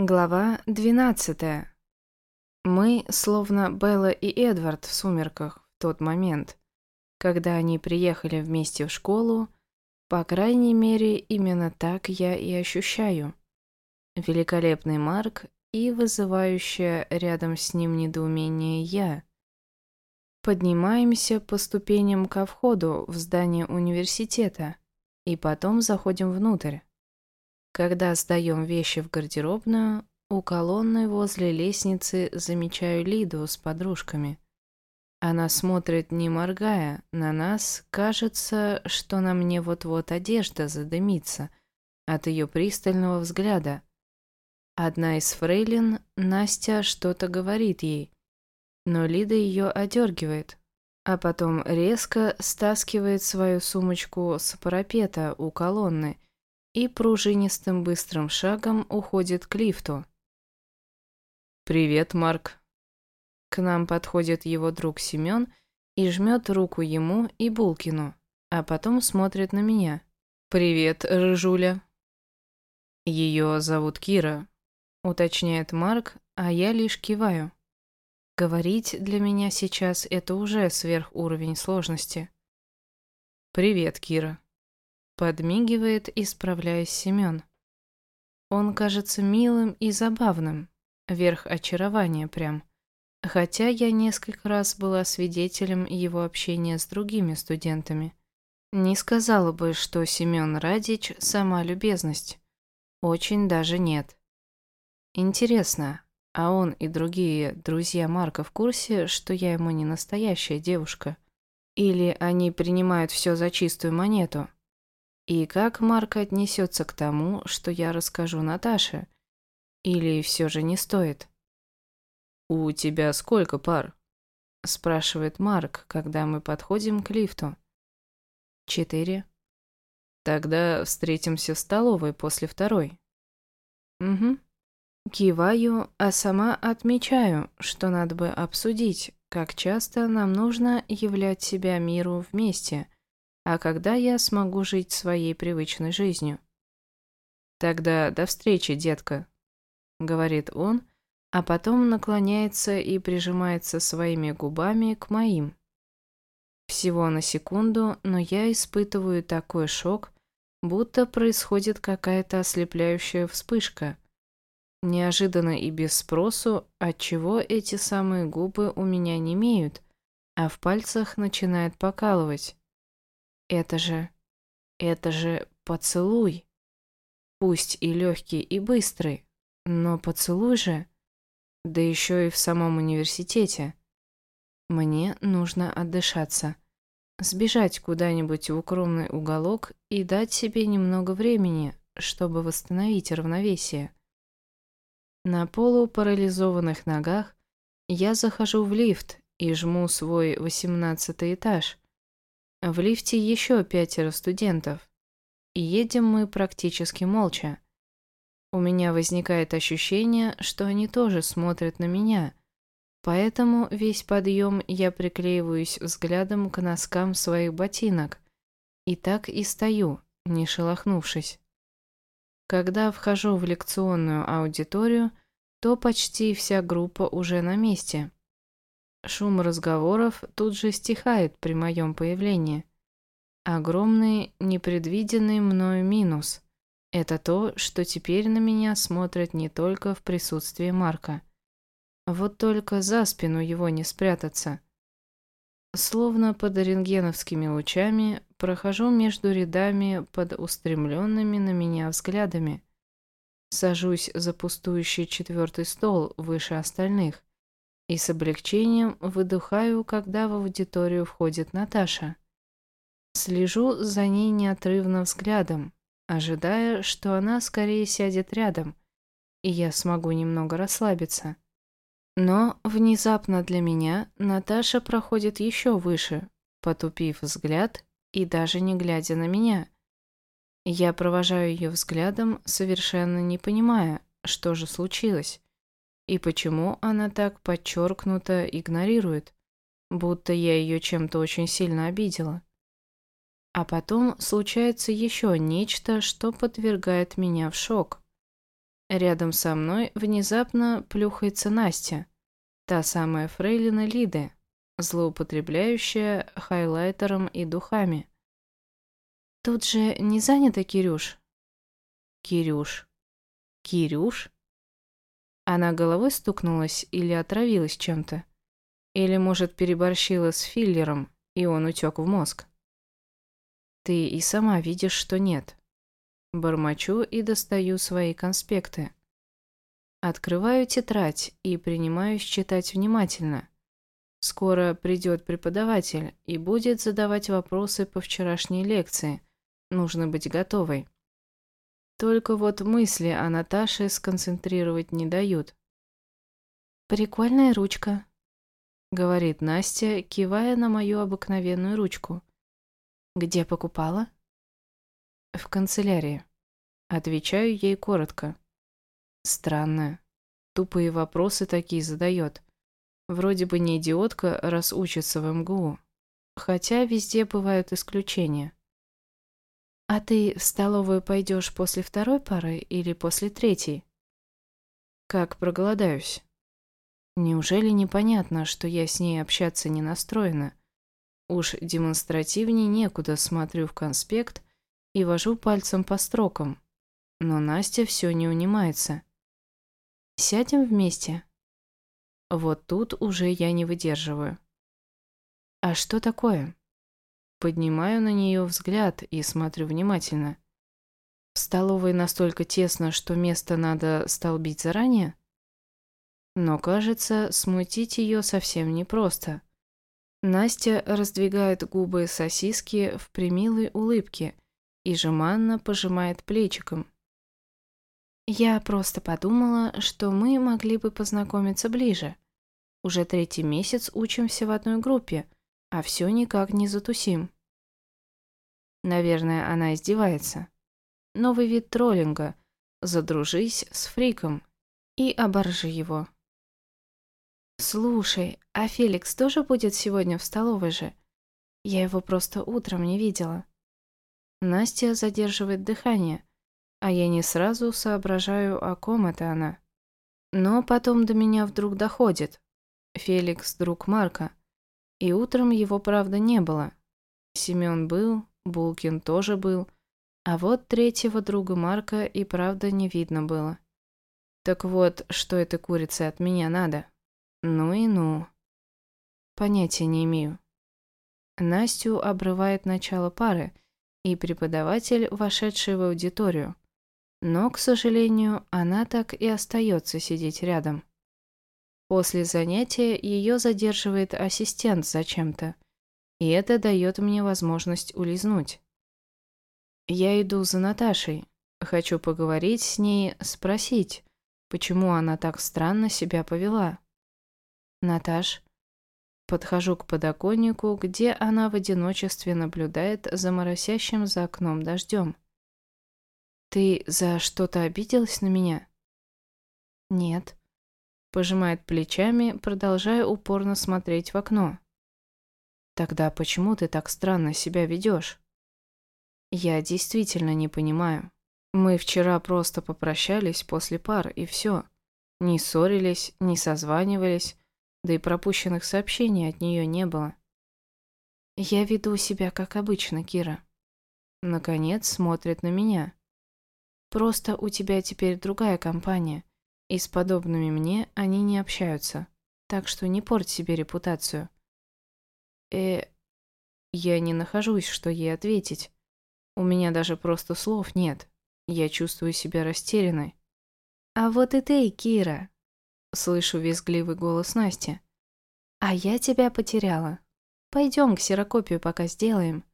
Глава 12. Мы, словно Белла и Эдвард в «Сумерках» в тот момент, когда они приехали вместе в школу, по крайней мере, именно так я и ощущаю. Великолепный Марк и вызывающее рядом с ним недоумение я. Поднимаемся по ступеням ко входу в здание университета и потом заходим внутрь. Когда сдаем вещи в гардеробную, у колонны возле лестницы замечаю Лиду с подружками. Она смотрит, не моргая, на нас. Кажется, что на мне вот-вот одежда задымится от ее пристального взгляда. Одна из фрейлин, Настя, что-то говорит ей, но Лида ее одергивает, а потом резко стаскивает свою сумочку с парапета у колонны и пружинистым быстрым шагом уходит к лифту. «Привет, Марк». К нам подходит его друг Семен и жмет руку ему и Булкину, а потом смотрит на меня. «Привет, Рыжуля». «Ее зовут Кира», — уточняет Марк, а я лишь киваю. Говорить для меня сейчас это уже сверхуровень сложности. «Привет, Кира», Подмигивает, исправляясь Семен. Он кажется милым и забавным, верх очарования прям. Хотя я несколько раз была свидетелем его общения с другими студентами. Не сказала бы, что Семен Радич – сама любезность. Очень даже нет. Интересно, а он и другие друзья Марка в курсе, что я ему не настоящая девушка? Или они принимают все за чистую монету? И как Марк отнесется к тому, что я расскажу Наташе? Или все же не стоит? «У тебя сколько пар?» – спрашивает Марк, когда мы подходим к лифту. «Четыре». «Тогда встретимся в столовой после второй». «Угу». Киваю, а сама отмечаю, что надо бы обсудить, как часто нам нужно являть себя миру вместе – а когда я смогу жить своей привычной жизнью. «Тогда до встречи, детка», — говорит он, а потом наклоняется и прижимается своими губами к моим. Всего на секунду, но я испытываю такой шок, будто происходит какая-то ослепляющая вспышка. Неожиданно и без спросу, отчего эти самые губы у меня не имеют, а в пальцах начинает покалывать. Это же... это же поцелуй. Пусть и легкий, и быстрый, но поцелуй же. Да еще и в самом университете. Мне нужно отдышаться. Сбежать куда-нибудь в укромный уголок и дать себе немного времени, чтобы восстановить равновесие. На полупарализованных ногах я захожу в лифт и жму свой восемнадцатый этаж, в лифте еще пятеро студентов. И едем мы практически молча. У меня возникает ощущение, что они тоже смотрят на меня. Поэтому весь подъем я приклеиваюсь взглядом к носкам своих ботинок. И так и стою, не шелохнувшись. Когда вхожу в лекционную аудиторию, то почти вся группа уже на месте. Шум разговоров тут же стихает при моем появлении. Огромный, непредвиденный мною минус – это то, что теперь на меня смотрят не только в присутствии Марка. Вот только за спину его не спрятаться. Словно под рентгеновскими лучами прохожу между рядами под устремленными на меня взглядами. Сажусь за пустующий четвертый стол выше остальных и с облегчением выдыхаю, когда в аудиторию входит Наташа. Слежу за ней неотрывным взглядом, ожидая, что она скорее сядет рядом, и я смогу немного расслабиться. Но внезапно для меня Наташа проходит еще выше, потупив взгляд и даже не глядя на меня. Я провожаю ее взглядом, совершенно не понимая, что же случилось. И почему она так подчеркнуто игнорирует, будто я ее чем-то очень сильно обидела? А потом случается еще нечто, что подвергает меня в шок. Рядом со мной внезапно плюхается Настя, та самая фрейлина Лиды, злоупотребляющая хайлайтером и духами. Тут же не занято, Кирюш? Кирюш. Кирюш? Она головой стукнулась или отравилась чем-то? Или, может, переборщила с филлером, и он утек в мозг? Ты и сама видишь, что нет. Бормочу и достаю свои конспекты. Открываю тетрадь и принимаюсь читать внимательно. Скоро придет преподаватель и будет задавать вопросы по вчерашней лекции. Нужно быть готовой. Только вот мысли о Наташе сконцентрировать не дают. «Прикольная ручка», — говорит Настя, кивая на мою обыкновенную ручку. «Где покупала?» «В канцелярии». Отвечаю ей коротко. Странно. Тупые вопросы такие задает. Вроде бы не идиотка, раз учится в МГУ. Хотя везде бывают исключения. «А ты в столовую пойдешь после второй пары или после третьей?» «Как проголодаюсь». Неужели непонятно, что я с ней общаться не настроена? Уж демонстративнее некуда смотрю в конспект и вожу пальцем по строкам. Но Настя все не унимается. «Сядем вместе?» Вот тут уже я не выдерживаю. «А что такое?» Поднимаю на нее взгляд и смотрю внимательно. В столовой настолько тесно, что место надо столбить заранее? Но, кажется, смутить ее совсем непросто. Настя раздвигает губы сосиски в примилой улыбке и жеманно пожимает плечиком. Я просто подумала, что мы могли бы познакомиться ближе. Уже третий месяц учимся в одной группе, а все никак не затусим. Наверное, она издевается. Новый вид троллинга. Задружись с фриком и оборжи его. Слушай, а Феликс тоже будет сегодня в столовой же? Я его просто утром не видела. Настя задерживает дыхание, а я не сразу соображаю, о ком это она. Но потом до меня вдруг доходит. Феликс – друг Марка. И утром его, правда, не было. Семен был, Булкин тоже был, а вот третьего друга Марка и правда не видно было. Так вот, что этой курице от меня надо? Ну и ну. Понятия не имею. Настю обрывает начало пары и преподаватель, вошедший в аудиторию. Но, к сожалению, она так и остается сидеть рядом. После занятия ее задерживает ассистент зачем-то, и это дает мне возможность улизнуть. Я иду за Наташей, хочу поговорить с ней, спросить, почему она так странно себя повела. Наташ. Подхожу к подоконнику, где она в одиночестве наблюдает за моросящим за окном дождем. «Ты за что-то обиделась на меня?» «Нет», — пожимает плечами, продолжая упорно смотреть в окно. «Тогда почему ты так странно себя ведешь?» «Я действительно не понимаю. Мы вчера просто попрощались после пар, и все. Не ссорились, не созванивались, да и пропущенных сообщений от нее не было. Я веду себя как обычно, Кира. Наконец смотрит на меня. Просто у тебя теперь другая компания, и с подобными мне они не общаются. Так что не порть себе репутацию. Э, я не нахожусь, что ей ответить. У меня даже просто слов нет. Я чувствую себя растерянной. А вот и ты, Кира. Слышу визгливый голос Насти. А я тебя потеряла. Пойдем ксерокопию пока сделаем.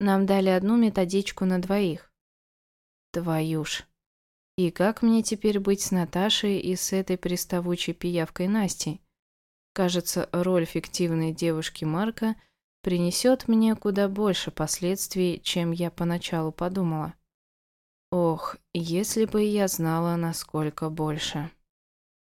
Нам дали одну методичку на двоих. Твою ж. И как мне теперь быть с Наташей и с этой приставучей пиявкой Настей? Кажется, роль фиктивной девушки Марка принесет мне куда больше последствий, чем я поначалу подумала. Ох, если бы я знала, насколько больше.